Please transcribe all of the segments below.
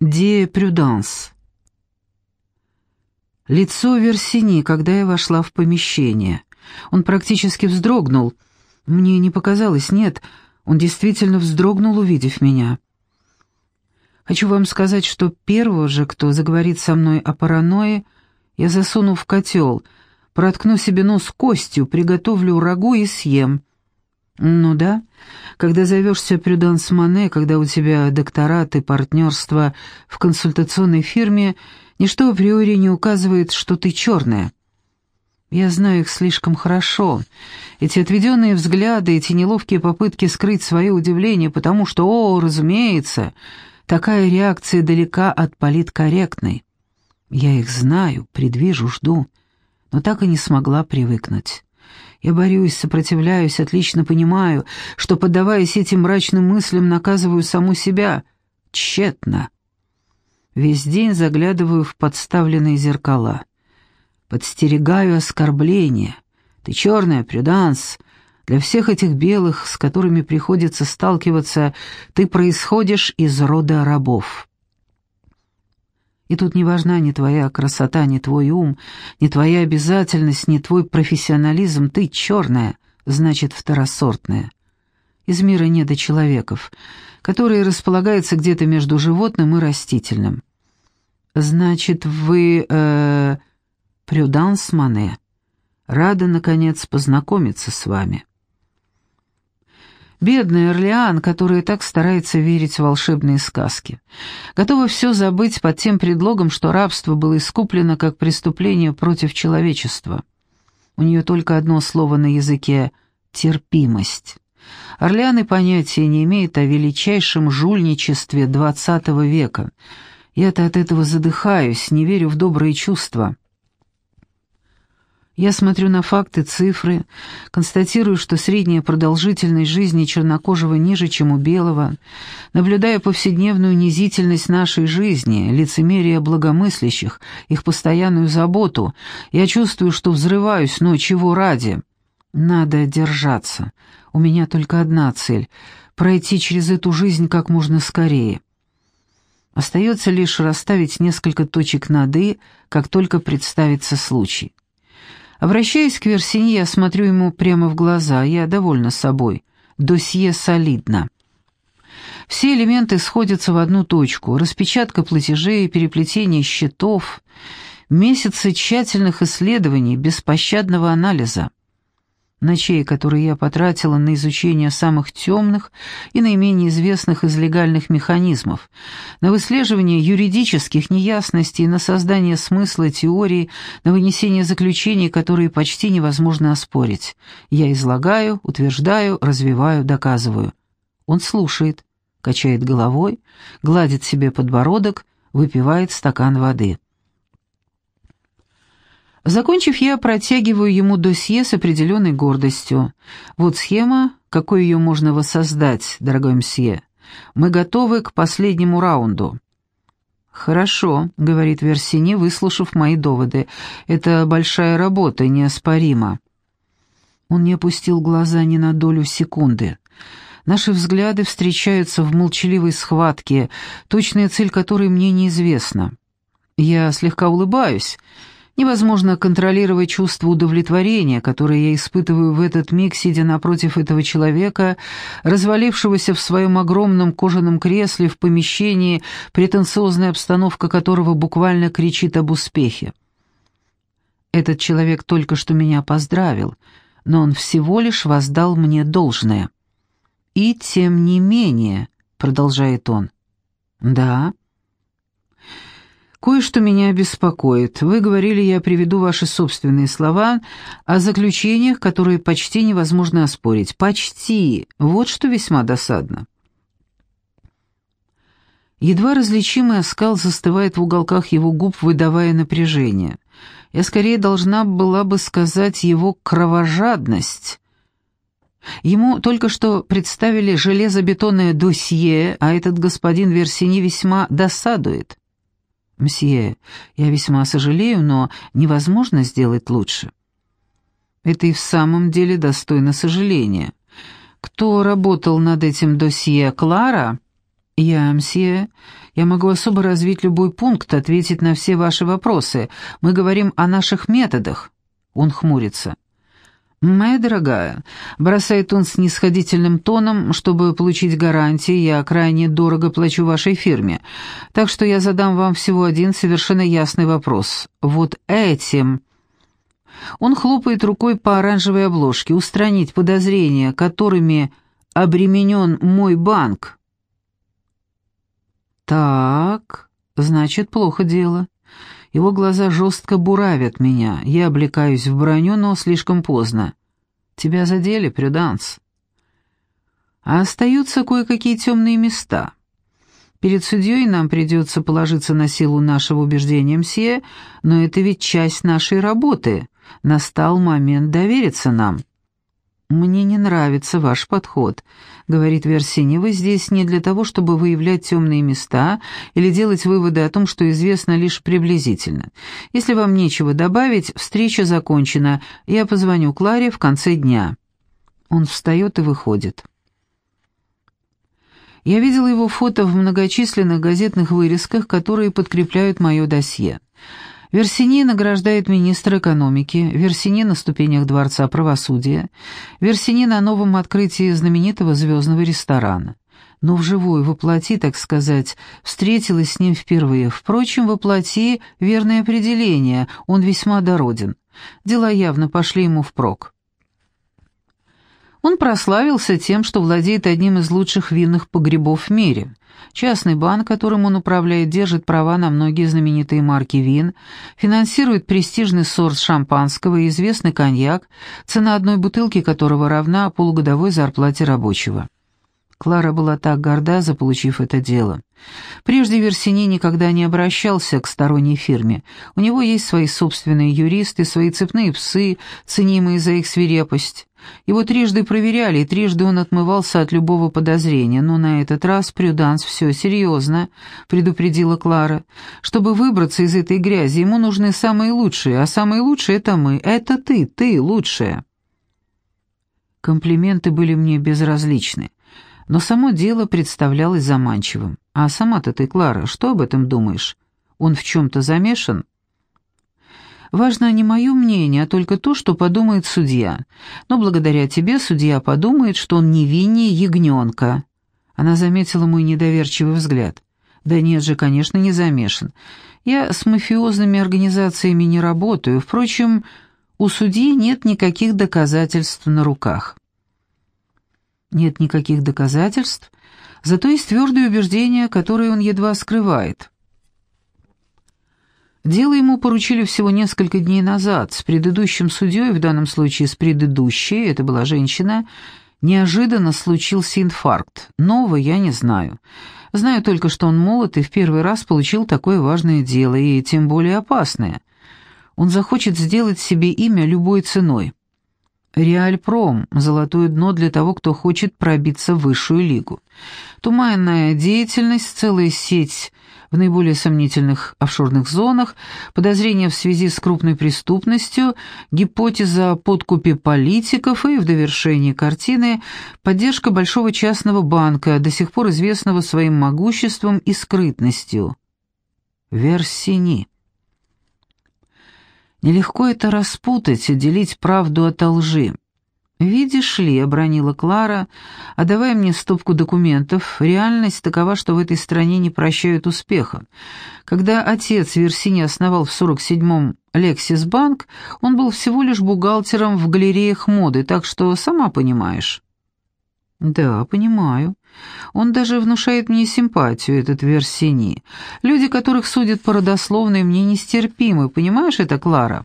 Де Прюданс. Лицо Версини, когда я вошла в помещение. Он практически вздрогнул. Мне не показалось, нет, он действительно вздрогнул, увидев меня. Хочу вам сказать, что первого же, кто заговорит со мной о паранойе, я засуну в котел, проткну себе нос костью, приготовлю рагу и съем. Ну да, когда зовешься Прюданс Мане, когда у тебя докторат и партнерство в консультационной фирме, ничто априори не указывает, что ты черная. Я знаю их слишком хорошо. Эти отведенные взгляды, эти неловкие попытки скрыть свое удивление, потому что, о, разумеется, такая реакция далека от политкорректной. Я их знаю, предвижу, жду, но так и не смогла привыкнуть. Я борюсь, сопротивляюсь, отлично понимаю, что, поддаваясь этим мрачным мыслям, наказываю саму себя. Тщетно. Весь день заглядываю в подставленные зеркала. Подстерегаю оскорбления. Ты черная, Прюданс. Для всех этих белых, с которыми приходится сталкиваться, ты происходишь из рода рабов. И тут не важна ни твоя красота, ни твой ум, ни твоя обязательность, ни твой профессионализм. Ты черная, значит, второсортная. Из мира недочеловеков, которые располагаются где-то между животным и растительным. Значит, вы... Э, Прюданс Мане. Рада, наконец, познакомиться с вами. Бедный Орлеан, который так старается верить в волшебные сказки. Готова все забыть под тем предлогом, что рабство было искуплено как преступление против человечества. У нее только одно слово на языке — терпимость. Орлеан и понятия не имеет о величайшем жульничестве XX века. Я-то от этого задыхаюсь, не верю в добрые чувства. Я смотрю на факты, цифры, констатирую, что средняя продолжительность жизни чернокожего ниже, чем у белого, наблюдая повседневную унизительность нашей жизни, лицемерие благомыслящих, их постоянную заботу, я чувствую, что взрываюсь, но чего ради? Надо держаться. У меня только одна цель — пройти через эту жизнь как можно скорее. Остается лишь расставить несколько точек над «и», как только представится случай. Обращаясь к Версине, я смотрю ему прямо в глаза, я довольна собой. Досье солидно. Все элементы сходятся в одну точку. Распечатка платежей, переплетение счетов, месяцы тщательных исследований, беспощадного анализа ночей, которые я потратила на изучение самых темных и наименее известных из легальных механизмов, на выслеживание юридических неясностей, на создание смысла теории, на вынесение заключений, которые почти невозможно оспорить. Я излагаю, утверждаю, развиваю, доказываю. Он слушает, качает головой, гладит себе подбородок, выпивает стакан воды. Закончив, я протягиваю ему досье с определенной гордостью. Вот схема, какой ее можно воссоздать, дорогой мсье. Мы готовы к последнему раунду. «Хорошо», — говорит Версини, выслушав мои доводы. «Это большая работа, неоспоримо». Он не опустил глаза ни на долю секунды. Наши взгляды встречаются в молчаливой схватке, точная цель которой мне неизвестна. Я слегка улыбаюсь, Невозможно контролировать чувство удовлетворения, которое я испытываю в этот миг, сидя напротив этого человека, развалившегося в своем огромном кожаном кресле в помещении, претенциозная обстановка которого буквально кричит об успехе. Этот человек только что меня поздравил, но он всего лишь воздал мне должное. «И тем не менее», — продолжает он, — «да». «Кое-что меня беспокоит. Вы говорили, я приведу ваши собственные слова о заключениях, которые почти невозможно оспорить. Почти. Вот что весьма досадно». Едва различимый оскал застывает в уголках его губ, выдавая напряжение. Я скорее должна была бы сказать его кровожадность. Ему только что представили железобетонное досье, а этот господин Версини весьма досадует. «Мсье, я весьма сожалею, но невозможно сделать лучше». Это и в самом деле достойно сожаления. Кто работал над этим досье? Клара? «Я, мсье, я могу особо развить любой пункт, ответить на все ваши вопросы. Мы говорим о наших методах». Он хмурится. «Моя дорогая», — бросает он с нисходительным тоном, чтобы получить гарантии, я крайне дорого плачу вашей фирме. Так что я задам вам всего один совершенно ясный вопрос. Вот этим... Он хлопает рукой по оранжевой обложке. «Устранить подозрения, которыми обременен мой банк». «Так, значит, плохо дело. Его глаза жестко буравят меня. Я облекаюсь в броню, но слишком поздно. Тебя задели, Прюданс. А остаются кое-какие темные места. Перед судьей нам придется положиться на силу нашего убеждения, мсье, но это ведь часть нашей работы. Настал момент довериться нам». «Мне не нравится ваш подход», — говорит Версини. «Вы здесь не для того, чтобы выявлять темные места или делать выводы о том, что известно лишь приблизительно. Если вам нечего добавить, встреча закончена. Я позвоню Кларе в конце дня». Он встает и выходит. Я видела его фото в многочисленных газетных вырезках, которые подкрепляют мое досье. Версини награждает министра экономики, Версини на ступенях Дворца правосудия, Версини на новом открытии знаменитого звездного ресторана. Но вживую, воплоти, так сказать, встретилась с ним впервые. Впрочем, воплоти — верное определение, он весьма дороден. Дела явно пошли ему впрок. Он прославился тем, что владеет одним из лучших винных погребов в мире. Частный банк, которым он управляет, держит права на многие знаменитые марки вин, финансирует престижный сорт шампанского и известный коньяк, цена одной бутылки которого равна полугодовой зарплате рабочего. Клара была так горда, заполучив это дело. Прежде Версини никогда не обращался к сторонней фирме. У него есть свои собственные юристы, свои цепные псы, ценимые за их свирепость. Его трижды проверяли, и трижды он отмывался от любого подозрения, но на этот раз Прюданс все серьезно, предупредила Клара. Чтобы выбраться из этой грязи, ему нужны самые лучшие, а самые лучшие — это мы, это ты, ты лучшая. Комплименты были мне безразличны, но само дело представлялось заманчивым. А сама-то ты, Клара, что об этом думаешь? Он в чем-то замешан?» Важно не мое мнение, а только то, что подумает судья. Но благодаря тебе судья подумает, что он невиннее ягненка». Она заметила мой недоверчивый взгляд. «Да нет же, конечно, не замешан. Я с мафиозными организациями не работаю. Впрочем, у судьи нет никаких доказательств на руках». «Нет никаких доказательств?» Зато есть твердые убеждения, которые он едва скрывает. Дело ему поручили всего несколько дней назад. С предыдущим судьей, в данном случае с предыдущей, это была женщина, неожиданно случился инфаркт. Нового я не знаю. Знаю только, что он молод и в первый раз получил такое важное дело, и тем более опасное. Он захочет сделать себе имя любой ценой. Реальпром – золотое дно для того, кто хочет пробиться в высшую лигу. Туманная деятельность, целая сеть в наиболее сомнительных офшорных зонах, подозрения в связи с крупной преступностью, гипотеза о подкупе политиков и, в довершении картины, поддержка большого частного банка, до сих пор известного своим могуществом и скрытностью. Версини. Нелегко это распутать и делить правду от лжи. «Видишь ли», — обронила Клара, — «отдавай мне стопку документов. Реальность такова, что в этой стране не прощают успеха. Когда отец Версини основал в 47-м Лексисбанк, он был всего лишь бухгалтером в галереях моды, так что сама понимаешь». «Да, понимаю. Он даже внушает мне симпатию, этот Версини. Люди, которых судят по родословной, мне нестерпимы, понимаешь это, Клара?»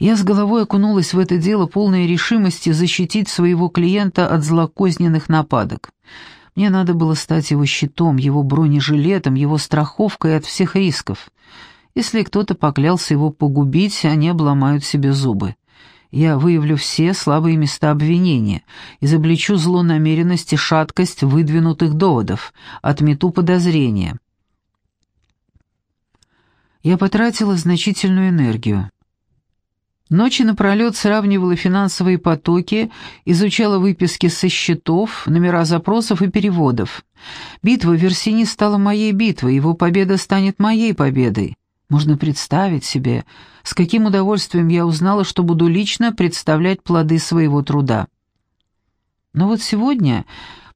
Я с головой окунулась в это дело полной решимости защитить своего клиента от злокозненных нападок. Мне надо было стать его щитом, его бронежилетом, его страховкой от всех рисков. Если кто-то поклялся его погубить, они обломают себе зубы. Я выявлю все слабые места обвинения, изобличу злонамеренность и шаткость выдвинутых доводов, отмету подозрения. Я потратила значительную энергию. Ночи напролет сравнивала финансовые потоки, изучала выписки со счетов, номера запросов и переводов. Битва Версини стала моей битвой, его победа станет моей победой. Можно представить себе, с каким удовольствием я узнала, что буду лично представлять плоды своего труда. Но вот сегодня,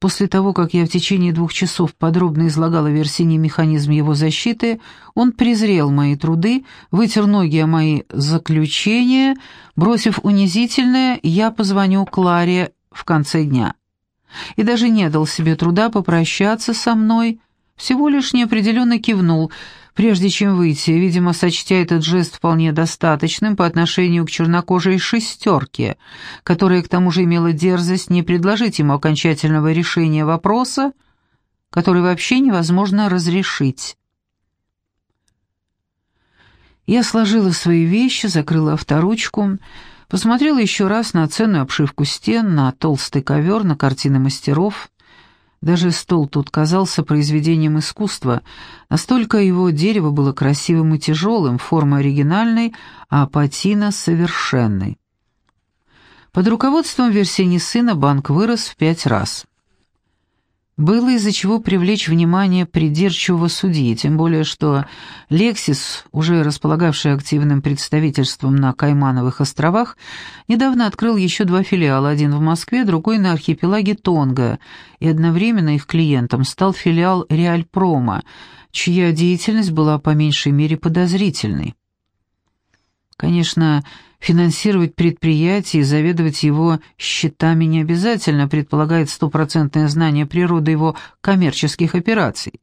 после того, как я в течение двух часов подробно излагала Версине механизм его защиты, он презрел мои труды, вытер ноги о мои заключения, бросив унизительное «я позвоню Кларе в конце дня». И даже не дал себе труда попрощаться со мной, всего лишь неопределенно кивнул – прежде чем выйти, видимо, сочтя этот жест вполне достаточным по отношению к чернокожей шестерке, которая к тому же имела дерзость не предложить ему окончательного решения вопроса, который вообще невозможно разрешить. Я сложила свои вещи, закрыла авторучку, посмотрела еще раз на ценную обшивку стен, на толстый ковер, на картины мастеров, даже стол тут казался произведением искусства, настолько его дерево было красивым и тяжелым, форма оригинальной, а патина совершенной. Под руководством Версени сына банк вырос в пять раз. Было из-за чего привлечь внимание придирчивого судьи, тем более что «Лексис», уже располагавший активным представительством на Каймановых островах, недавно открыл еще два филиала, один в Москве, другой на архипелаге Тонга, и одновременно их клиентом стал филиал «Реальпрома», чья деятельность была по меньшей мере подозрительной. Конечно, финансировать предприятие и заведовать его счетами не обязательно предполагает стопроцентное знание природы его коммерческих операций.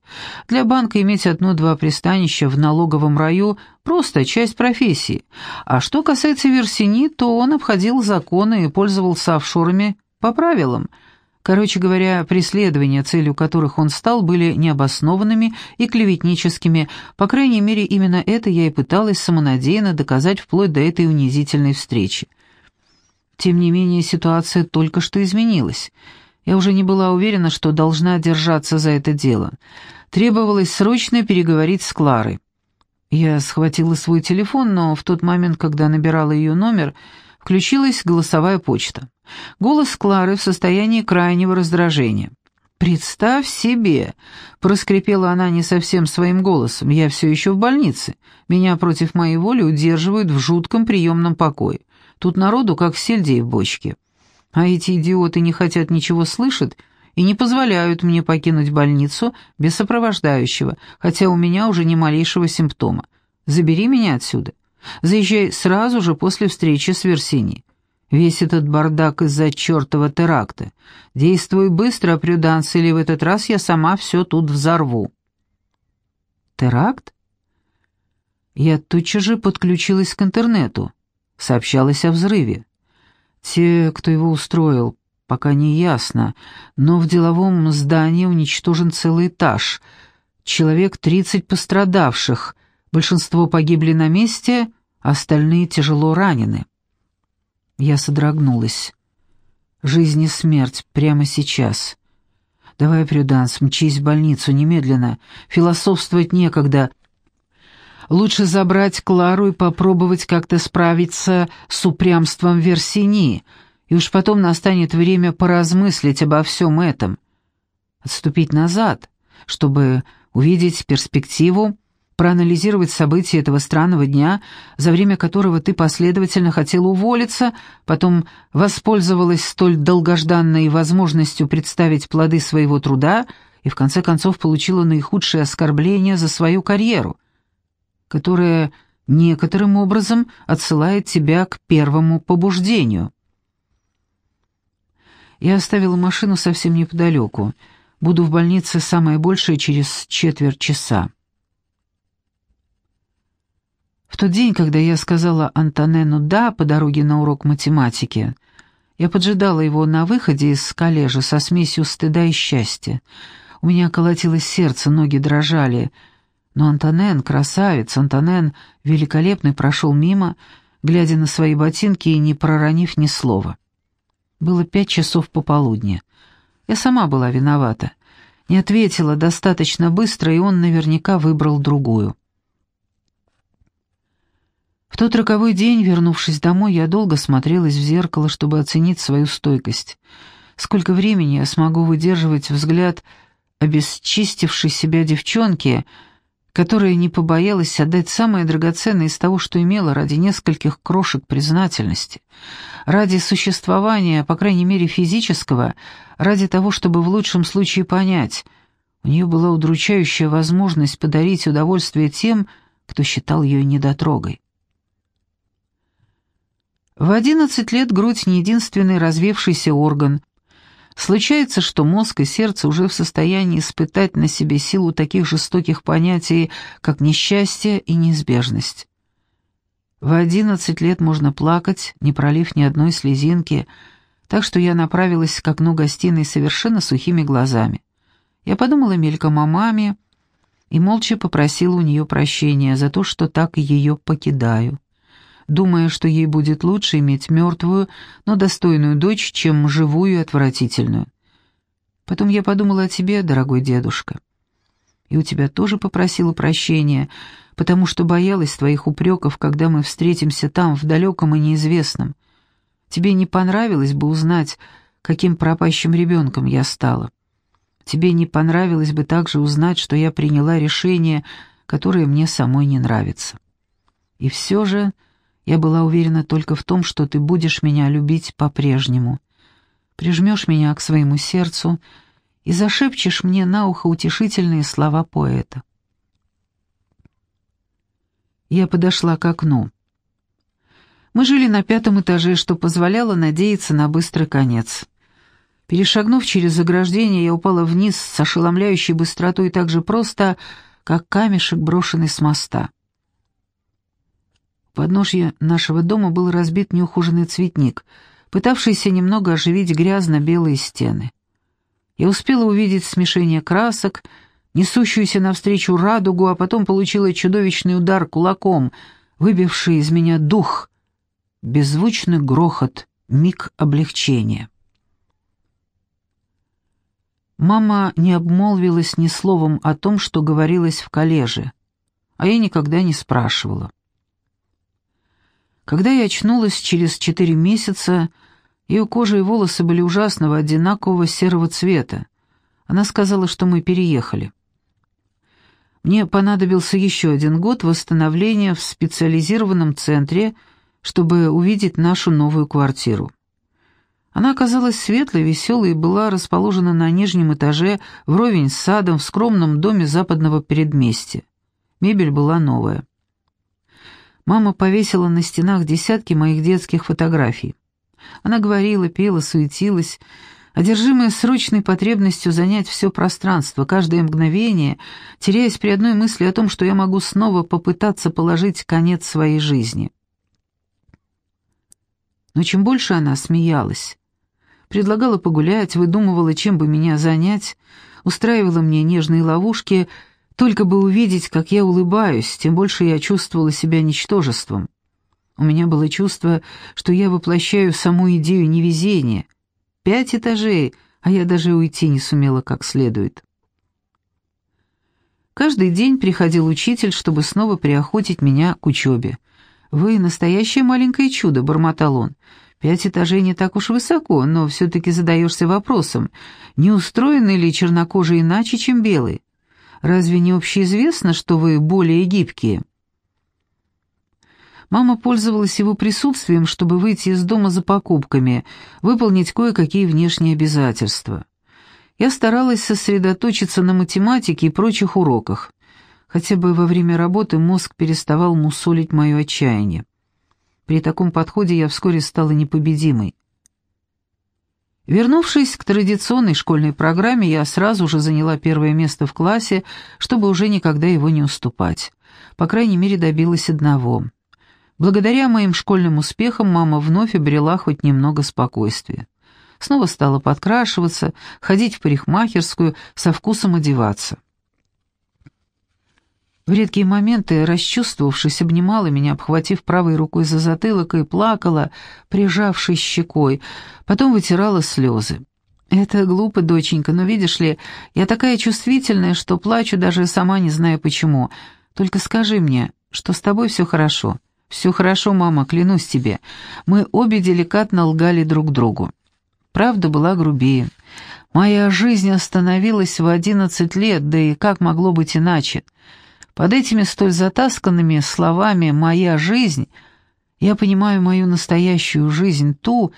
Для банка иметь одно-два пристанища в налоговом раю – просто часть профессии. А что касается Версини, то он обходил законы и пользовался офшорами по правилам – Короче говоря, преследования, целью которых он стал, были необоснованными и клеветническими, по крайней мере, именно это я и пыталась самонадеянно доказать вплоть до этой унизительной встречи. Тем не менее, ситуация только что изменилась. Я уже не была уверена, что должна держаться за это дело. Требовалось срочно переговорить с Кларой. Я схватила свой телефон, но в тот момент, когда набирала ее номер, включилась голосовая почта. Голос Клары в состоянии крайнего раздражения. «Представь себе!» — проскрипела она не совсем своим голосом. «Я все еще в больнице. Меня против моей воли удерживают в жутком приемном покое. Тут народу как сельдей в бочке. А эти идиоты не хотят ничего слышать и не позволяют мне покинуть больницу без сопровождающего, хотя у меня уже ни малейшего симптома. Забери меня отсюда. Заезжай сразу же после встречи с Версини. Весь этот бардак из-за чертова теракта. Действуй быстро, Прюданс, или в этот раз я сама все тут взорву». «Теракт?» Я тотчас же подключилась к интернету. Сообщалось о взрыве. Те, кто его устроил, пока не ясно, но в деловом здании уничтожен целый этаж. Человек тридцать пострадавших, большинство погибли на месте, остальные тяжело ранены. Я содрогнулась. Жизнь и смерть прямо сейчас. Давай, Прюданс, мчись в больницу немедленно. Философствовать некогда. Лучше забрать Клару и попробовать как-то справиться с упрямством Версини, и уж потом настанет время поразмыслить обо всем этом. Отступить назад, чтобы увидеть перспективу проанализировать события этого странного дня, за время которого ты последовательно хотела уволиться, потом воспользовалась столь долгожданной возможностью представить плоды своего труда и в конце концов получила наихудшее оскорбление за свою карьеру, которое некоторым образом отсылает тебя к первому побуждению. Я оставила машину совсем неподалеку. Буду в больнице самое большее через четверть часа. В тот день, когда я сказала Антонену «да» по дороге на урок математики, я поджидала его на выходе из коллежа со смесью стыда и счастья. У меня колотилось сердце, ноги дрожали. Но Антонен, красавец, Антонен, великолепный, прошел мимо, глядя на свои ботинки и не проронив ни слова. Было пять часов пополудни. Я сама была виновата. Не ответила достаточно быстро, и он наверняка выбрал другую. В тот роковой день, вернувшись домой, я долго смотрелась в зеркало, чтобы оценить свою стойкость. Сколько времени я смогу выдерживать взгляд обесчистившей себя девчонки, которая не побоялась отдать самое драгоценное из того, что имела ради нескольких крошек признательности, ради существования, по крайней мере физического, ради того, чтобы в лучшем случае понять, у нее была удручающая возможность подарить удовольствие тем, кто считал ее недотрогой. В одиннадцать лет грудь не единственный развившийся орган. Случается, что мозг и сердце уже в состоянии испытать на себе силу таких жестоких понятий, как несчастье и неизбежность. В одиннадцать лет можно плакать, не пролив ни одной слезинки, так что я направилась к окну гостиной совершенно сухими глазами. Я подумала мельком о маме и молча попросила у нее прощения за то, что так ее покидаю думая, что ей будет лучше иметь мертвую, но достойную дочь, чем живую и отвратительную. Потом я подумала о тебе, дорогой дедушка. И у тебя тоже попросила прощения, потому что боялась твоих упреков, когда мы встретимся там, в далеком и неизвестном. Тебе не понравилось бы узнать, каким пропащим ребенком я стала. Тебе не понравилось бы также узнать, что я приняла решение, которое мне самой не нравится. И все же я была уверена только в том, что ты будешь меня любить по-прежнему. Прижмешь меня к своему сердцу и зашепчешь мне на ухо утешительные слова поэта. Я подошла к окну. Мы жили на пятом этаже, что позволяло надеяться на быстрый конец. Перешагнув через заграждение, я упала вниз с ошеломляющей быстротой так же просто, как камешек, брошенный с моста. У подножья нашего дома был разбит неухоженный цветник, пытавшийся немного оживить грязно-белые стены. Я успела увидеть смешение красок, несущуюся навстречу радугу, а потом получила чудовищный удар кулаком, выбивший из меня дух, беззвучный грохот, миг облегчения. Мама не обмолвилась ни словом о том, что говорилось в коллеже, а я никогда не спрашивала. Когда я очнулась через четыре месяца, ее кожа и волосы были ужасного одинакового серого цвета. Она сказала, что мы переехали. Мне понадобился еще один год восстановления в специализированном центре, чтобы увидеть нашу новую квартиру. Она оказалась светлой, веселой и была расположена на нижнем этаже, вровень с садом, в скромном доме западного предместья. Мебель была новая. Мама повесила на стенах десятки моих детских фотографий. Она говорила, пела, суетилась, одержимая срочной потребностью занять все пространство, каждое мгновение, теряясь при одной мысли о том, что я могу снова попытаться положить конец своей жизни. Но чем больше она смеялась, предлагала погулять, выдумывала, чем бы меня занять, устраивала мне нежные ловушки — только бы увидеть, как я улыбаюсь, тем больше я чувствовала себя ничтожеством. У меня было чувство, что я воплощаю саму идею невезения. Пять этажей, а я даже уйти не сумела как следует. Каждый день приходил учитель, чтобы снова приохотить меня к учебе. «Вы настоящее маленькое чудо», — бормотал он. «Пять этажей не так уж высоко, но все-таки задаешься вопросом, не устроены ли чернокожие иначе, чем белые? Разве не общеизвестно, что вы более гибкие?» Мама пользовалась его присутствием, чтобы выйти из дома за покупками, выполнить кое-какие внешние обязательства. Я старалась сосредоточиться на математике и прочих уроках. Хотя бы во время работы мозг переставал мусолить мое отчаяние. При таком подходе я вскоре стала непобедимой. Вернувшись к традиционной школьной программе, я сразу же заняла первое место в классе, чтобы уже никогда его не уступать. По крайней мере, добилась одного. Благодаря моим школьным успехам мама вновь обрела хоть немного спокойствия. Снова стала подкрашиваться, ходить в парикмахерскую, со вкусом одеваться. В редкие моменты, расчувствовавшись, обнимала меня, обхватив правой рукой за затылок и плакала, прижавшись щекой, потом вытирала слезы. «Это глупо, доченька, но видишь ли, я такая чувствительная, что плачу, даже сама не знаю почему. Только скажи мне, что с тобой все хорошо, «Все хорошо, мама, клянусь тебе. Мы обе деликатно лгали друг другу. Правда была грубее. Моя жизнь остановилась в одиннадцать лет, да и как могло быть иначе? Под этими столь затасканными словами «моя жизнь» я понимаю мою настоящую жизнь, ту,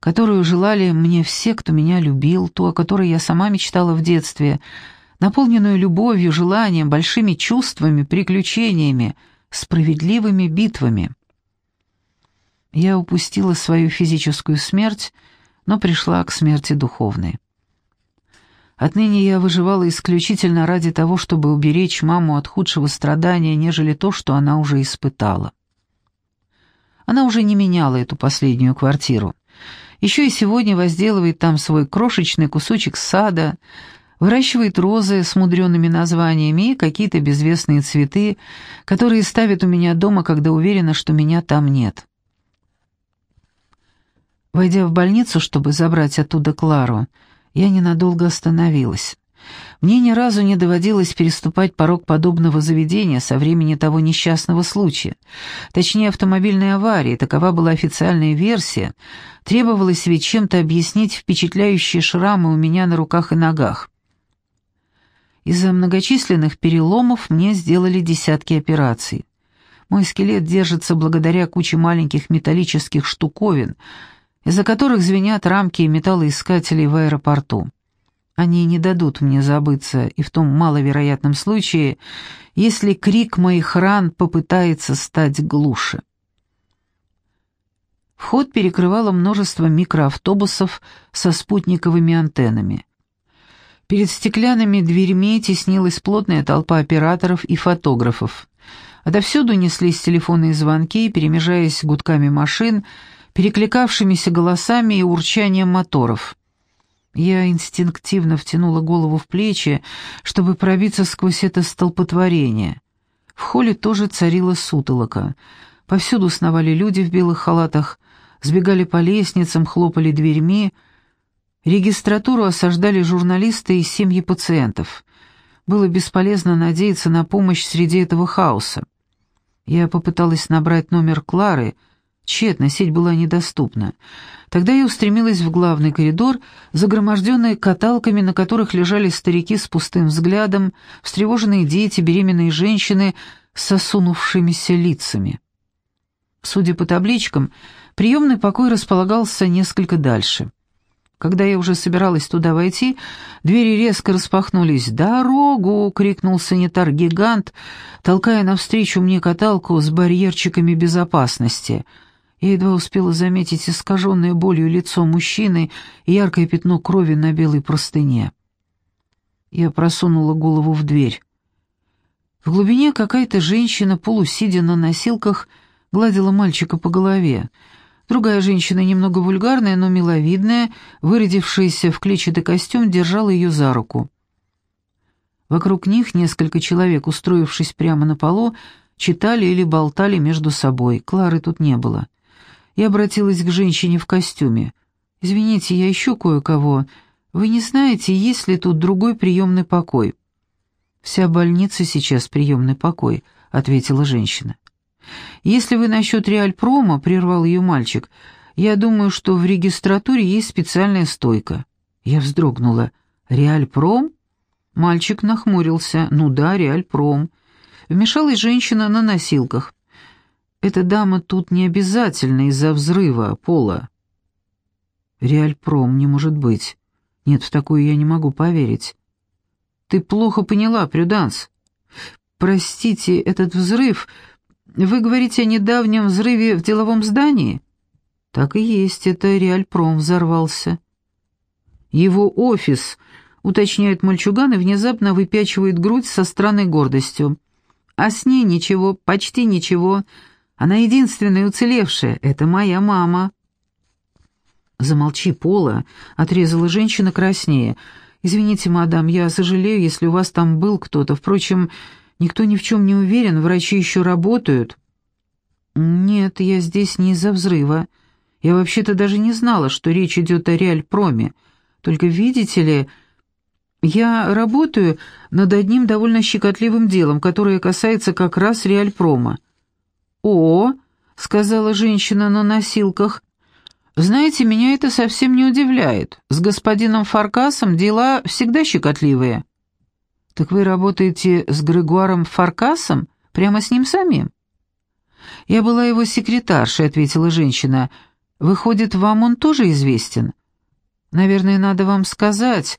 которую желали мне все, кто меня любил, ту, о которой я сама мечтала в детстве, наполненную любовью, желанием, большими чувствами, приключениями, справедливыми битвами. Я упустила свою физическую смерть, но пришла к смерти духовной. Отныне я выживала исключительно ради того, чтобы уберечь маму от худшего страдания, нежели то, что она уже испытала. Она уже не меняла эту последнюю квартиру. Еще и сегодня возделывает там свой крошечный кусочек сада, выращивает розы с мудреными названиями и какие-то безвестные цветы, которые ставит у меня дома, когда уверена, что меня там нет. Войдя в больницу, чтобы забрать оттуда Клару, я ненадолго остановилась. Мне ни разу не доводилось переступать порог подобного заведения со времени того несчастного случая. Точнее, автомобильной аварии, такова была официальная версия. Требовалось ведь чем-то объяснить впечатляющие шрамы у меня на руках и ногах. Из-за многочисленных переломов мне сделали десятки операций. Мой скелет держится благодаря куче маленьких металлических штуковин, из-за которых звенят рамки металлоискателей в аэропорту. Они не дадут мне забыться и в том маловероятном случае, если крик моих ран попытается стать глуше. Вход перекрывало множество микроавтобусов со спутниковыми антеннами. Перед стеклянными дверьми теснилась плотная толпа операторов и фотографов. Отовсюду неслись телефонные звонки, перемежаясь гудками машин, перекликавшимися голосами и урчанием моторов. Я инстинктивно втянула голову в плечи, чтобы пробиться сквозь это столпотворение. В холле тоже царила сутолока. Повсюду сновали люди в белых халатах, сбегали по лестницам, хлопали дверьми. Регистратуру осаждали журналисты и семьи пациентов. Было бесполезно надеяться на помощь среди этого хаоса. Я попыталась набрать номер Клары — Тщетно, сеть была недоступна. Тогда я устремилась в главный коридор, загроможденный каталками, на которых лежали старики с пустым взглядом, встревоженные дети, беременные женщины с осунувшимися лицами. Судя по табличкам, приемный покой располагался несколько дальше. Когда я уже собиралась туда войти, двери резко распахнулись. «Дорогу!» — крикнул санитар-гигант, толкая навстречу мне каталку с барьерчиками безопасности — я едва успела заметить искаженное болью лицо мужчины и яркое пятно крови на белой простыне. Я просунула голову в дверь. В глубине какая-то женщина, полусидя на носилках, гладила мальчика по голове. Другая женщина, немного вульгарная, но миловидная, вырядившаяся в клетчатый костюм, держала ее за руку. Вокруг них несколько человек, устроившись прямо на полу, читали или болтали между собой. Клары тут не было и обратилась к женщине в костюме. «Извините, я ищу кое-кого. Вы не знаете, есть ли тут другой приемный покой?» «Вся больница сейчас приемный покой», — ответила женщина. «Если вы насчет Реальпрома», — прервал ее мальчик, — «я думаю, что в регистратуре есть специальная стойка». Я вздрогнула. «Реальпром?» Мальчик нахмурился. «Ну да, Реальпром». Вмешалась женщина на носилках. Эта дама тут не обязательно из-за взрыва пола. Реальпром не может быть. Нет, в такое я не могу поверить. Ты плохо поняла, Прюданс. Простите, этот взрыв... Вы говорите о недавнем взрыве в деловом здании? Так и есть, это Реальпром взорвался. Его офис, уточняет мальчуган и внезапно выпячивает грудь со странной гордостью. А с ней ничего, почти ничего, она единственная уцелевшая. Это моя мама». «Замолчи, Пола», — отрезала женщина краснее. «Извините, мадам, я сожалею, если у вас там был кто-то. Впрочем, никто ни в чем не уверен, врачи еще работают». «Нет, я здесь не из-за взрыва. Я вообще-то даже не знала, что речь идет о Реальпроме. Только, видите ли, я работаю над одним довольно щекотливым делом, которое касается как раз Реальпрома. «О!» — сказала женщина на носилках. «Знаете, меня это совсем не удивляет. С господином Фаркасом дела всегда щекотливые». «Так вы работаете с Грегуаром Фаркасом? Прямо с ним самим?» «Я была его секретаршей», — ответила женщина. «Выходит, вам он тоже известен?» «Наверное, надо вам сказать,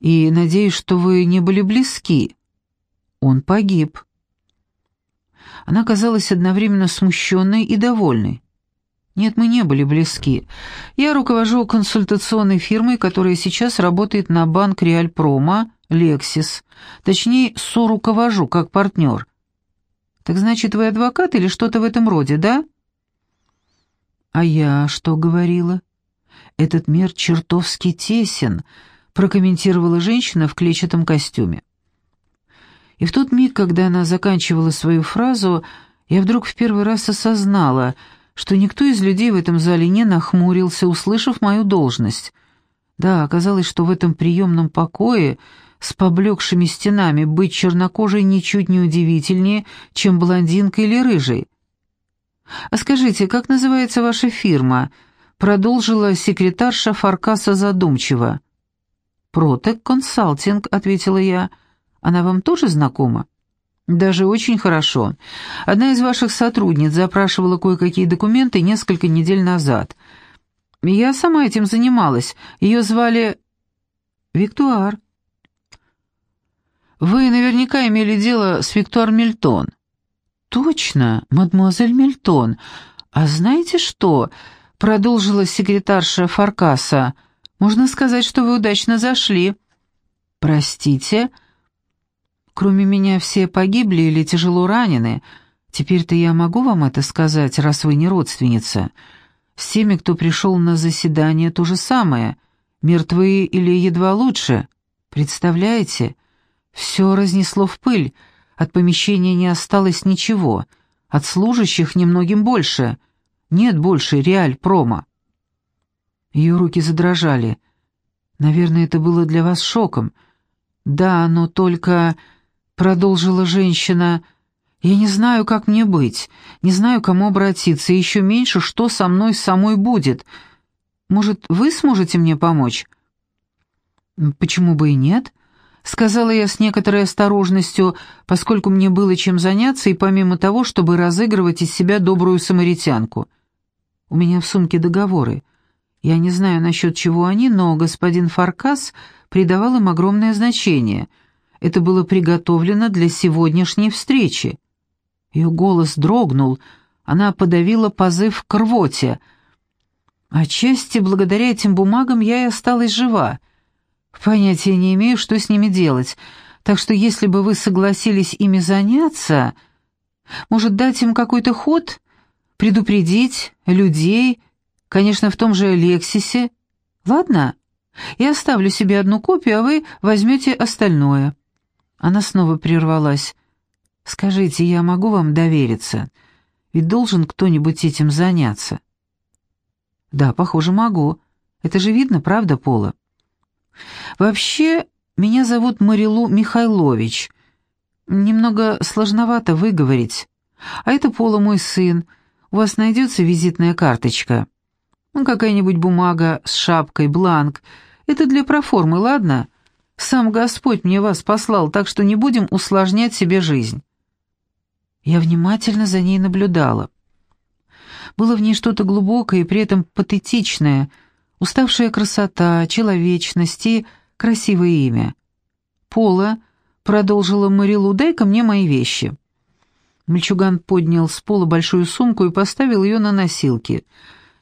и надеюсь, что вы не были близки». «Он погиб». Она казалась одновременно смущенной и довольной. «Нет, мы не были близки. Я руковожу консультационной фирмой, которая сейчас работает на банк Реальпрома, Лексис. Точнее, соруковожу, как партнер. Так значит, вы адвокат или что-то в этом роде, да?» «А я что говорила?» «Этот мир чертовски тесен», — прокомментировала женщина в клетчатом костюме. И в тот миг, когда она заканчивала свою фразу, я вдруг в первый раз осознала, что никто из людей в этом зале не нахмурился, услышав мою должность. Да, оказалось, что в этом приемном покое с поблекшими стенами быть чернокожей ничуть не удивительнее, чем блондинкой или рыжей. «А скажите, как называется ваша фирма?» — продолжила секретарша Фаркаса задумчиво. «Протек Консалтинг», — ответила я, — она вам тоже знакома?» «Даже очень хорошо. Одна из ваших сотрудниц запрашивала кое-какие документы несколько недель назад. Я сама этим занималась. Ее звали... Виктуар». «Вы наверняка имели дело с Виктуар Мильтон». «Точно, мадемуазель Мильтон. А знаете что?» — продолжила секретарша Фаркаса. «Можно сказать, что вы удачно зашли». «Простите?» Кроме меня все погибли или тяжело ранены. Теперь-то я могу вам это сказать, раз вы не родственница. С теми, кто пришел на заседание, то же самое. Мертвые или едва лучше. Представляете? Все разнесло в пыль. От помещения не осталось ничего. От служащих немногим больше. Нет больше реаль промо. Ее руки задрожали. Наверное, это было для вас шоком. Да, но только... — продолжила женщина. «Я не знаю, как мне быть, не знаю, кому обратиться, и еще меньше, что со мной самой будет. Может, вы сможете мне помочь?» «Почему бы и нет?» — сказала я с некоторой осторожностью, поскольку мне было чем заняться, и помимо того, чтобы разыгрывать из себя добрую самаритянку. «У меня в сумке договоры. Я не знаю насчет чего они, но господин Фаркас придавал им огромное значение — это было приготовлено для сегодняшней встречи. Ее голос дрогнул, она подавила позыв к рвоте. Отчасти благодаря этим бумагам я и осталась жива. Понятия не имею, что с ними делать, так что если бы вы согласились ими заняться, может, дать им какой-то ход, предупредить людей, конечно, в том же Лексисе. Ладно, я оставлю себе одну копию, а вы возьмете остальное». Она снова прервалась. «Скажите, я могу вам довериться? Ведь должен кто-нибудь этим заняться». «Да, похоже, могу. Это же видно, правда, Пола?» «Вообще, меня зовут Марилу Михайлович. Немного сложновато выговорить. А это Пола мой сын. У вас найдется визитная карточка? Ну, какая-нибудь бумага с шапкой, бланк. Это для проформы, ладно?» Сам Господь мне вас послал, так что не будем усложнять себе жизнь». Я внимательно за ней наблюдала. Было в ней что-то глубокое и при этом патетичное, уставшая красота, человечность и красивое имя. «Пола», — продолжила Марилу, — «дай-ка мне мои вещи». Мальчуган поднял с пола большую сумку и поставил ее на носилки.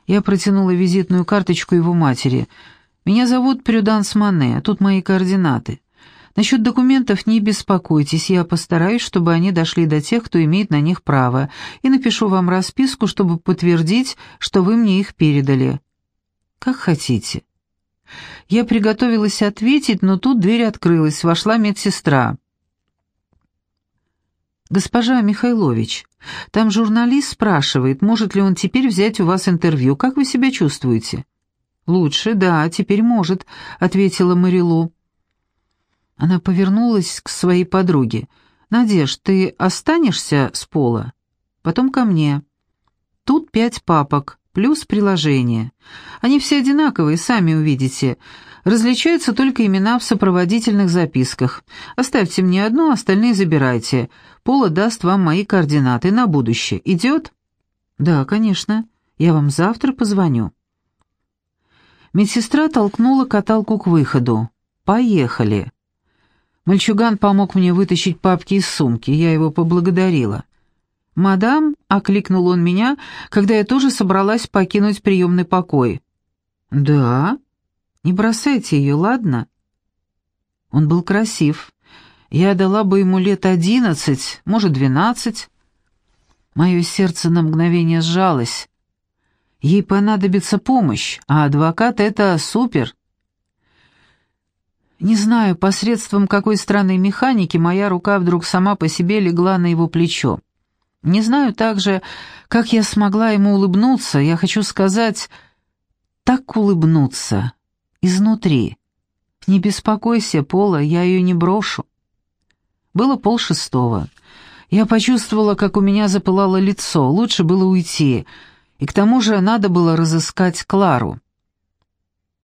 Я протянула визитную карточку его матери — меня зовут Прюданс Мане, тут мои координаты. Насчет документов не беспокойтесь, я постараюсь, чтобы они дошли до тех, кто имеет на них право, и напишу вам расписку, чтобы подтвердить, что вы мне их передали. Как хотите. Я приготовилась ответить, но тут дверь открылась, вошла медсестра. «Госпожа Михайлович, там журналист спрашивает, может ли он теперь взять у вас интервью. Как вы себя чувствуете?» «Лучше, да, теперь может», — ответила Марилу. Она повернулась к своей подруге. «Надежд, ты останешься с Пола? Потом ко мне». Тут пять папок, плюс приложение. Они все одинаковые, сами увидите. Различаются только имена в сопроводительных записках. Оставьте мне одну, остальные забирайте. Пола даст вам мои координаты на будущее. Идет?» «Да, конечно. Я вам завтра позвоню». Медсестра толкнула каталку к выходу. «Поехали». Мальчуган помог мне вытащить папки из сумки, я его поблагодарила. «Мадам», — окликнул он меня, когда я тоже собралась покинуть приемный покой. «Да? Не бросайте ее, ладно?» Он был красив. Я дала бы ему лет одиннадцать, может, двенадцать. Мое сердце на мгновение сжалось. Ей понадобится помощь, а адвокат — это супер. Не знаю, посредством какой странной механики моя рука вдруг сама по себе легла на его плечо. Не знаю также, как я смогла ему улыбнуться, я хочу сказать, так улыбнуться, изнутри. Не беспокойся, Пола, я ее не брошу. Было полшестого. Я почувствовала, как у меня запылало лицо, лучше было уйти, и к тому же надо было разыскать Клару.